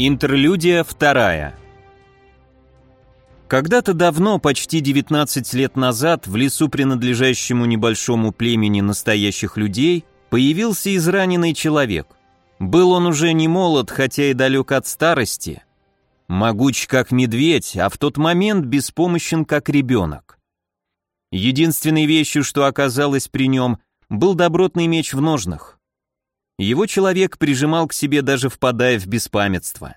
Интерлюдия вторая. Когда-то давно, почти 19 лет назад, в лесу, принадлежащему небольшому племени настоящих людей, появился израненный человек. Был он уже не молод, хотя и далек от старости. Могуч как медведь, а в тот момент беспомощен как ребенок. Единственной вещью, что оказалось при нем, был добротный меч в ножнах. Его человек прижимал к себе, даже впадая в беспамятство.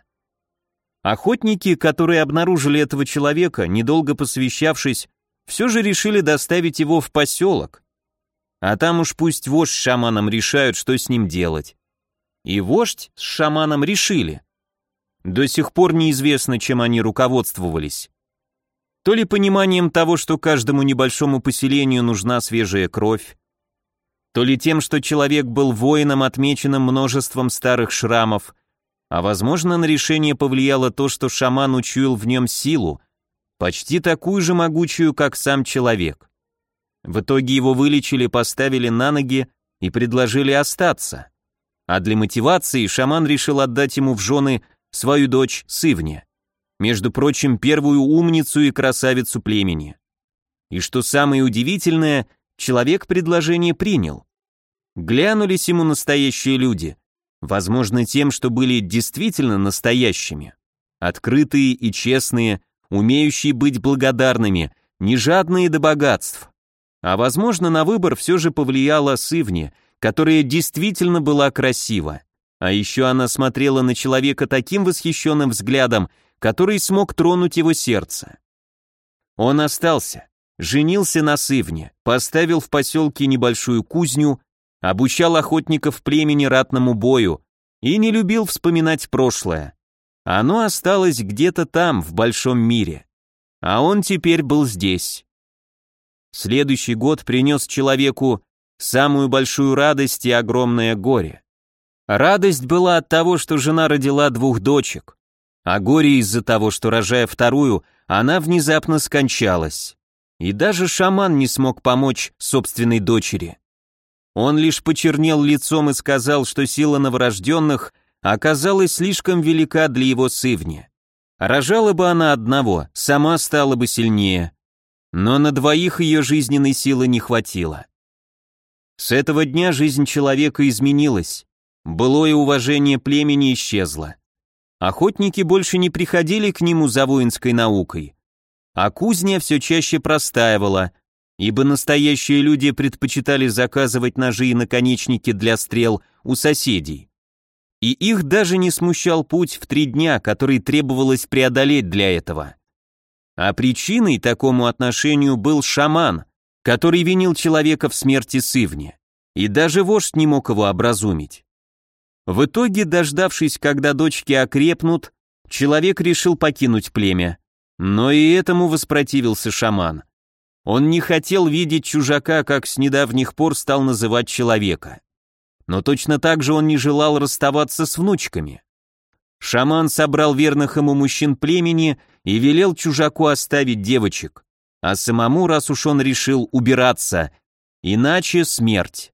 Охотники, которые обнаружили этого человека, недолго посвящавшись, все же решили доставить его в поселок. А там уж пусть вождь с шаманом решают, что с ним делать. И вождь с шаманом решили. До сих пор неизвестно, чем они руководствовались. То ли пониманием того, что каждому небольшому поселению нужна свежая кровь, то ли тем, что человек был воином, отмеченным множеством старых шрамов, а возможно на решение повлияло то, что шаман учуял в нем силу, почти такую же могучую, как сам человек. В итоге его вылечили, поставили на ноги и предложили остаться. А для мотивации шаман решил отдать ему в жены свою дочь Сывне, между прочим, первую умницу и красавицу племени. И что самое удивительное – человек предложение принял. Глянулись ему настоящие люди, возможно, тем, что были действительно настоящими. Открытые и честные, умеющие быть благодарными, не жадные до богатств. А возможно, на выбор все же повлияла Сывни, которая действительно была красива. А еще она смотрела на человека таким восхищенным взглядом, который смог тронуть его сердце. Он остался, женился на Сывне, поставил в поселке небольшую кузню, обучал охотников племени ратному бою и не любил вспоминать прошлое. Оно осталось где-то там, в большом мире. А он теперь был здесь. Следующий год принес человеку самую большую радость и огромное горе. Радость была от того, что жена родила двух дочек, а горе из-за того, что, рожая вторую, она внезапно скончалась. И даже шаман не смог помочь собственной дочери. Он лишь почернел лицом и сказал, что сила новорожденных оказалась слишком велика для его сывни. Рожала бы она одного, сама стала бы сильнее. Но на двоих ее жизненной силы не хватило. С этого дня жизнь человека изменилась. Былое уважение племени исчезло. Охотники больше не приходили к нему за воинской наукой а кузня все чаще простаивала, ибо настоящие люди предпочитали заказывать ножи и наконечники для стрел у соседей. И их даже не смущал путь в три дня, который требовалось преодолеть для этого. А причиной такому отношению был шаман, который винил человека в смерти сывни, и даже вождь не мог его образумить. В итоге, дождавшись, когда дочки окрепнут, человек решил покинуть племя, но и этому воспротивился шаман. Он не хотел видеть чужака, как с недавних пор стал называть человека. Но точно так же он не желал расставаться с внучками. Шаман собрал верных ему мужчин племени и велел чужаку оставить девочек, а самому, раз уж он решил убираться, иначе смерть.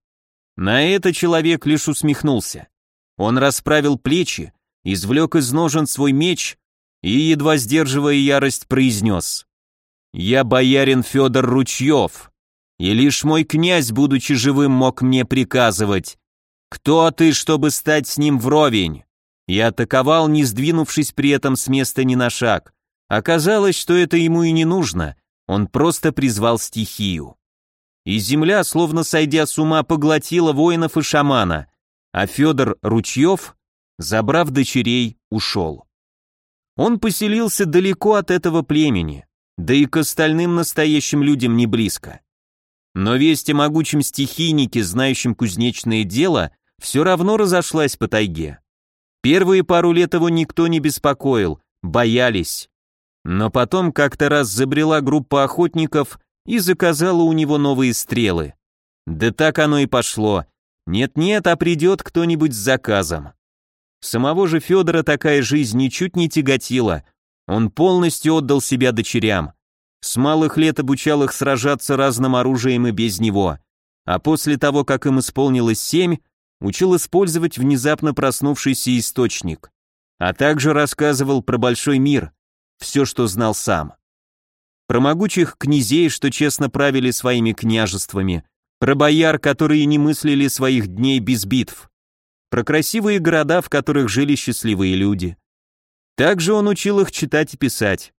На это человек лишь усмехнулся. Он расправил плечи, извлек из ножен свой меч и, едва сдерживая ярость, произнес «Я боярин Федор Ручьев, и лишь мой князь, будучи живым, мог мне приказывать. Кто ты, чтобы стать с ним вровень?» Я атаковал, не сдвинувшись при этом с места ни на шаг. Оказалось, что это ему и не нужно, он просто призвал стихию. И земля, словно сойдя с ума, поглотила воинов и шамана, а Федор Ручьев, забрав дочерей, ушел. Он поселился далеко от этого племени, да и к остальным настоящим людям не близко. Но весть о могучем стихийнике, знающем кузнечное дело, все равно разошлась по тайге. Первые пару лет его никто не беспокоил, боялись. Но потом как-то раз забрела группа охотников и заказала у него новые стрелы. Да так оно и пошло. Нет-нет, а придет кто-нибудь с заказом. Самого же Федора такая жизнь ничуть не тяготила. Он полностью отдал себя дочерям. С малых лет обучал их сражаться разным оружием и без него. А после того, как им исполнилось семь, учил использовать внезапно проснувшийся источник. а также рассказывал про большой мир, все, что знал сам. Про могучих князей, что честно правили своими княжествами, про бояр, которые не мыслили своих дней без битв, про красивые города, в которых жили счастливые люди. Также он учил их читать и писать,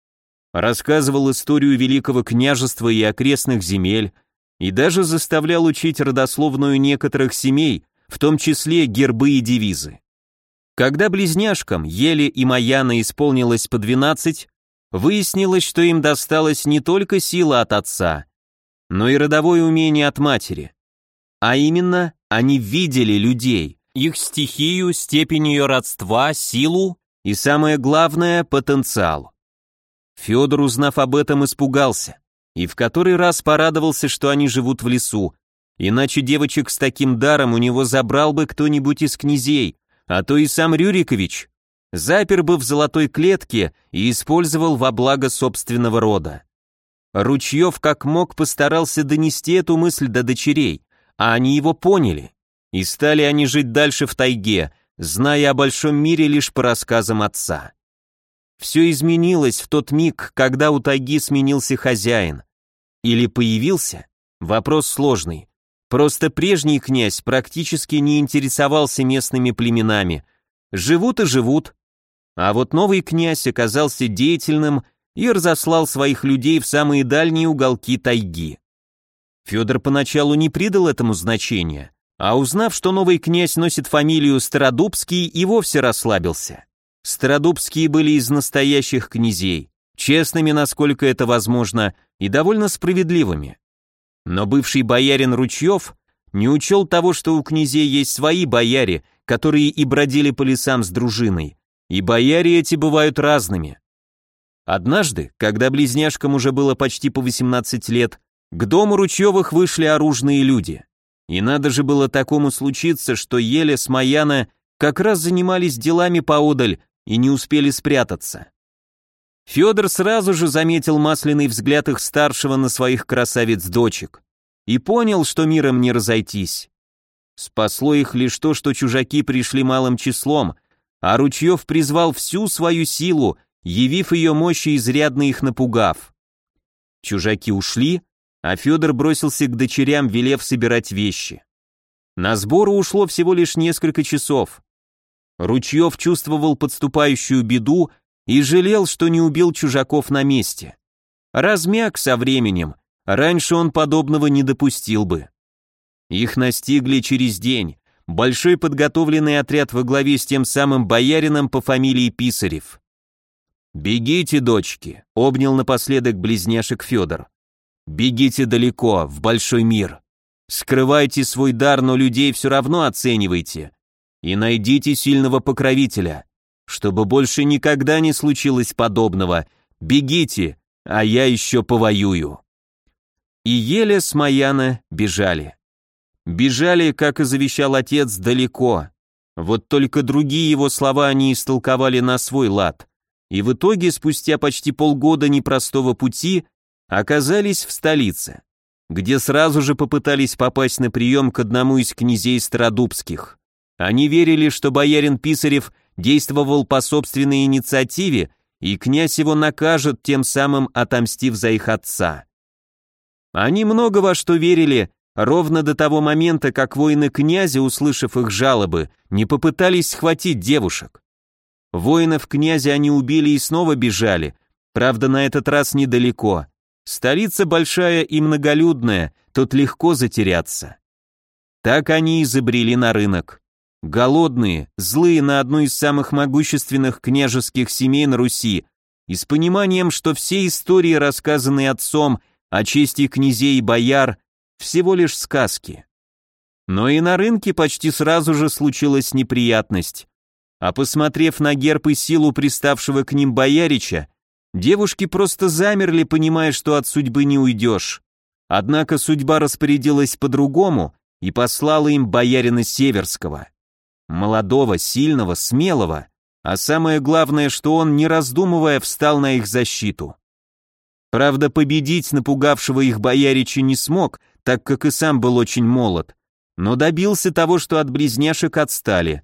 рассказывал историю Великого княжества и окрестных земель, и даже заставлял учить родословную некоторых семей, в том числе гербы и девизы. Когда близняшкам Еле и Маяна исполнилось по 12, выяснилось, что им досталась не только сила от отца, но и родовое умение от матери. А именно, они видели людей, их стихию, степень ее родства, силу и, самое главное, потенциал. Федор, узнав об этом, испугался и в который раз порадовался, что они живут в лесу, иначе девочек с таким даром у него забрал бы кто-нибудь из князей, а то и сам Рюрикович, запер бы в золотой клетке и использовал во благо собственного рода. Ручьев как мог постарался донести эту мысль до дочерей, а они его поняли. И стали они жить дальше в тайге, зная о большом мире лишь по рассказам отца. Все изменилось в тот миг, когда у тайги сменился хозяин. Или появился? Вопрос сложный. Просто прежний князь практически не интересовался местными племенами. Живут и живут. А вот новый князь оказался деятельным и разослал своих людей в самые дальние уголки тайги. Федор поначалу не придал этому значения, а узнав, что новый князь носит фамилию Стародубский, и вовсе расслабился. Стародубские были из настоящих князей, честными, насколько это возможно, и довольно справедливыми. Но бывший боярин Ручьев не учел того, что у князей есть свои бояре, которые и бродили по лесам с дружиной, и бояре эти бывают разными. Однажды, когда близняшкам уже было почти по 18 лет, к дому Ручьевых вышли оружные люди. И надо же было такому случиться, что Еле с Маяна как раз занимались делами поодаль и не успели спрятаться. Федор сразу же заметил масляный взгляд их старшего на своих красавиц-дочек и понял, что миром не разойтись. Спасло их лишь то, что чужаки пришли малым числом, а Ручьев призвал всю свою силу, явив ее мощи изрядно их напугав. Чужаки ушли, а Федор бросился к дочерям, велев собирать вещи. На сбору ушло всего лишь несколько часов. Ручьев чувствовал подступающую беду и жалел, что не убил чужаков на месте. Размяк со временем, раньше он подобного не допустил бы. Их настигли через день, большой подготовленный отряд во главе с тем самым боярином по фамилии Писарев. «Бегите, дочки», — обнял напоследок близняшек Федор. «Бегите далеко, в большой мир. Скрывайте свой дар, но людей все равно оценивайте. И найдите сильного покровителя. Чтобы больше никогда не случилось подобного, бегите, а я еще повоюю. И еле с Маяна бежали. Бежали, как и завещал отец, далеко. Вот только другие его слова они истолковали на свой лад. И в итоге, спустя почти полгода непростого пути, оказались в столице, где сразу же попытались попасть на прием к одному из князей Стародубских. Они верили, что боярин Писарев – действовал по собственной инициативе, и князь его накажет, тем самым отомстив за их отца. Они много во что верили, ровно до того момента, как воины князя, услышав их жалобы, не попытались схватить девушек. Воинов князя они убили и снова бежали, правда, на этот раз недалеко. Столица большая и многолюдная, тут легко затеряться. Так они изобрели на рынок. Голодные, злые на одну из самых могущественных княжеских семей на Руси, и с пониманием, что все истории, рассказанные отцом о чести князей и бояр, всего лишь сказки. Но и на рынке почти сразу же случилась неприятность. А посмотрев на герб и силу приставшего к ним боярича, девушки просто замерли, понимая, что от судьбы не уйдешь. Однако судьба распорядилась по-другому и послала им боярина Северского. Молодого, сильного, смелого, а самое главное, что он, не раздумывая, встал на их защиту. Правда, победить напугавшего их боярича не смог, так как и сам был очень молод, но добился того, что от близняшек отстали,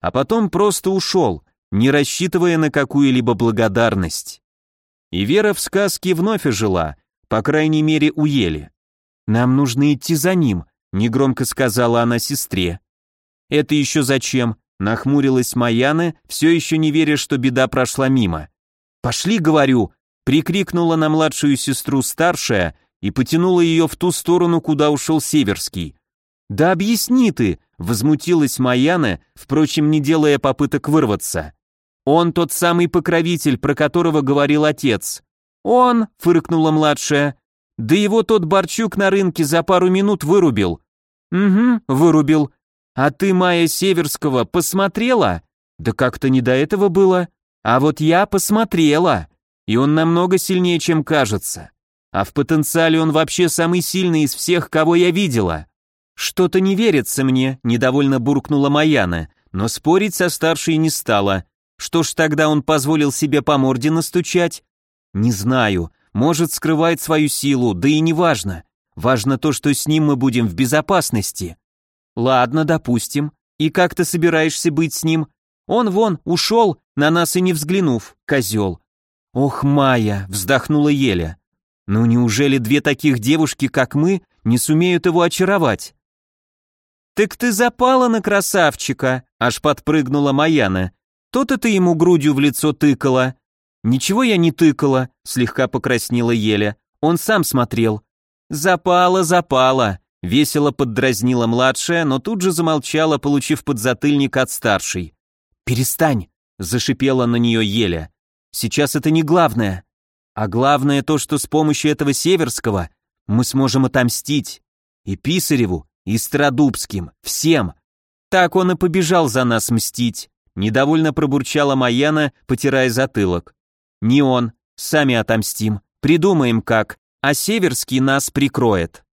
а потом просто ушел, не рассчитывая на какую-либо благодарность. И вера в сказки вновь ожила, по крайней мере у Ели. «Нам нужно идти за ним», — негромко сказала она сестре. «Это еще зачем?» — нахмурилась Маяна, все еще не веря, что беда прошла мимо. «Пошли, говорю!» — прикрикнула на младшую сестру старшая и потянула ее в ту сторону, куда ушел Северский. «Да объясни ты!» — возмутилась Маяна, впрочем, не делая попыток вырваться. «Он тот самый покровитель, про которого говорил отец». «Он!» — фыркнула младшая. «Да его тот Борчук на рынке за пару минут вырубил». «Угу, вырубил. А ты, Майя Северского, посмотрела?» «Да как-то не до этого было. А вот я посмотрела. И он намного сильнее, чем кажется. А в потенциале он вообще самый сильный из всех, кого я видела. Что-то не верится мне, недовольно буркнула Маяна, но спорить со старшей не стала. Что ж тогда он позволил себе по морде настучать? Не знаю, может скрывает свою силу, да и не важно. Важно то, что с ним мы будем в безопасности. Ладно, допустим. И как ты собираешься быть с ним? Он вон ушел, на нас и не взглянув, козел. Ох, Майя, вздохнула Еля. Ну неужели две таких девушки, как мы, не сумеют его очаровать? «Так ты запала на красавчика!» — аж подпрыгнула Маяна. «То-то ты ему грудью в лицо тыкала». «Ничего я не тыкала», — слегка покраснела Еля. «Он сам смотрел». «Запала, запала», — весело поддразнила младшая, но тут же замолчала, получив подзатыльник от старшей. «Перестань», — зашипела на нее Еля. «Сейчас это не главное. А главное то, что с помощью этого Северского мы сможем отомстить. И Писареву, и Стародубским, всем. Так он и побежал за нас мстить. Недовольно пробурчала Маяна, потирая затылок. Не он, сами отомстим, придумаем как, а Северский нас прикроет.